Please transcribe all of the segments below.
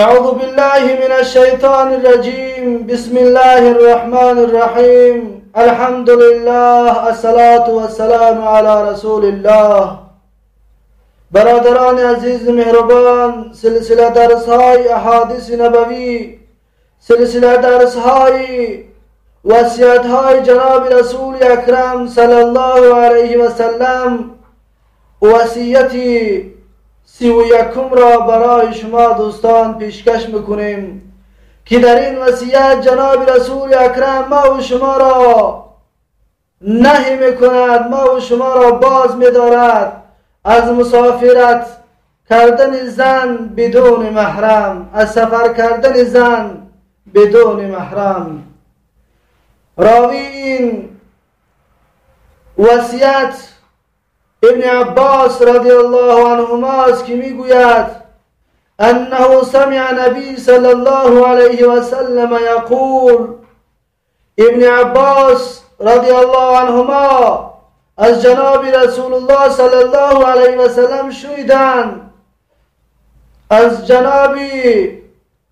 أعوذ بالله من الشيطان الرجيم. بسم الله الرحمن الرحيم. الحمد لله الصلاة والسلام على رسول الله. برادران عزیز مهربان سلسلة درس های احادیث نبوی سلسلة درس های وصیت های جناب رسول اکرم صلی الله علیه و سلم وصیتی سی و یکم را برای شما دوستان پیشکش می‌کنیم که در این وصیت جناب رسول اکرم ما و شما را نهی می‌کند ما و شما را باز میدارد. از مسافرت کردن زن بدون محرم از سفر کردن زن بدون محرم. راوی این وصیت ابن عباس رضی الله عنهما که میگوید أنه سمع نبی صلی الله علیه و سلم یقول ابن عباس رضی الله عنهما أز جناب رسول الله صلی الله علیه و سلم شنیدند أز جناب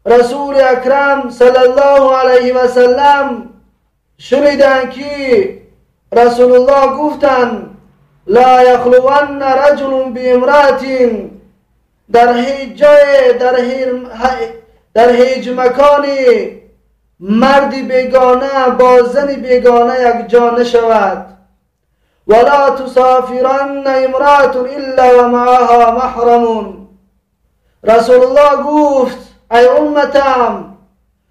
رسول اکرم صلی الله علیه و سلم که رسول الله گفتند لا یخلون رجل بامرأت در هیچ جای در در هیچ مکانی مردی بیگانه با زنی بیگانه یک جا نشود. ولا تسافرن امرأة الا و محرم. رسول الله گفت ای امتم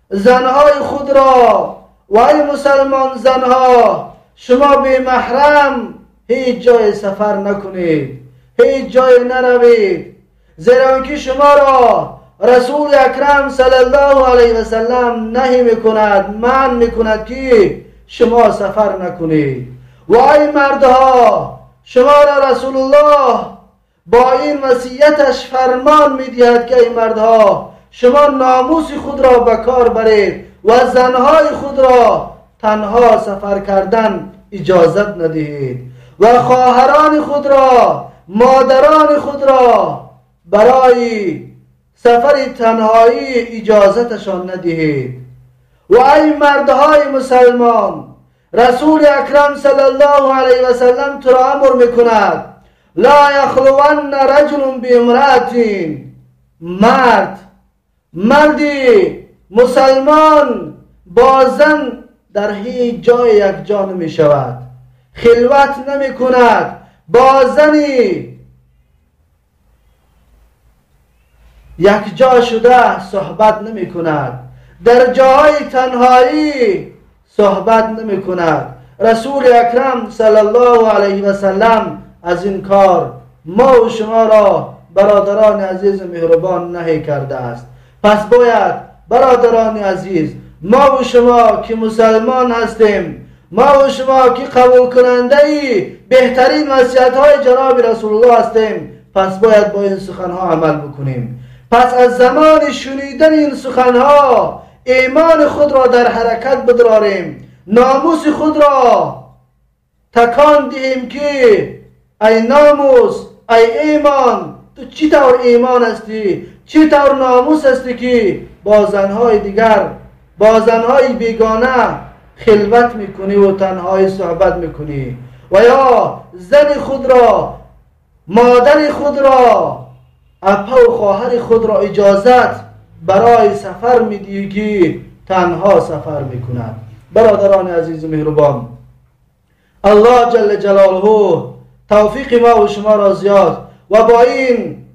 زنهای خود را و ای مسلمان زنها شما به محرم. هیچ جای سفر نکنید هیچ جای نروید زیرا اینکه شما را رسول اکرم صلی الله علیه و سلم نهی می‌کند من می‌کند که شما سفر نکنید. و ای مردها شما را رسول الله با این وصیتش فرمان می‌دهد که ای مردها شما ناموس خود را به کار برید و زنهای خود را تنها سفر کردن اجازت ندهید. و خواهران خود را مادران خود را برای سفر تنهایی اجازتشان ندهید. و ای مردهای مسلمان رسول اکرم صلی الله علیه و سلم تو را امر می‌کند لا یخلون رجل بامرأت مرد مردی مسلمان با زن در هیچ جای یک جا نمی شود خلوت نمی کند با زنی یک جا شده صحبت نمی کند در جاهای تنهایی صحبت نمی کند رسول اکرم صلی الله علیه و سلم از این کار ما و شما را برادران عزیز مهربان نهی کرده است. پس باید برادران عزیز ما و شما که مسلمان هستیم ما و شما که قبول کننده ای بهترین وصیت های جناب رسول الله هستیم پس باید با این سخن ها عمل بکنیم. پس از زمان شنیدن این سخن ها ایمان خود را در حرکت بدراریم. ناموس خود را تکان دهیم که ای ناموس ای ایمان تو چی طور ایمان هستی؟ چی طور ناموس هستی که با زنهای دیگر با زنهای بیگانه خلوت می‌کنی و تنهای صحبت می‌کنی. و یا زن خود را مادر خود را اپا و خواهر خود را اجازت برای سفر میدی که تنها سفر می‌کند. برادران عزیز مهربان الله جل جلاله توفیق ما و شما را زیاد و با این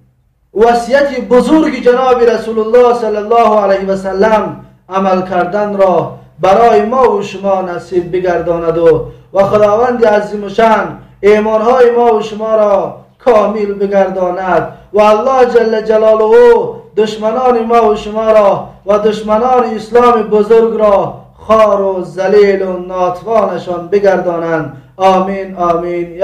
وصیت بزرگ جناب رسول الله صلی الله علیه و سلم عمل کردن را برای ما و شما نصیب بگرداند و و خداوند عظیم شن ایمانهای ما و شما را کامل بگرداند و الله جل جلاله دشمنان ما و شما را و دشمنان اسلام بزرگ را خار و زلیل و ناتوانشان بگردانند. آمین آمین.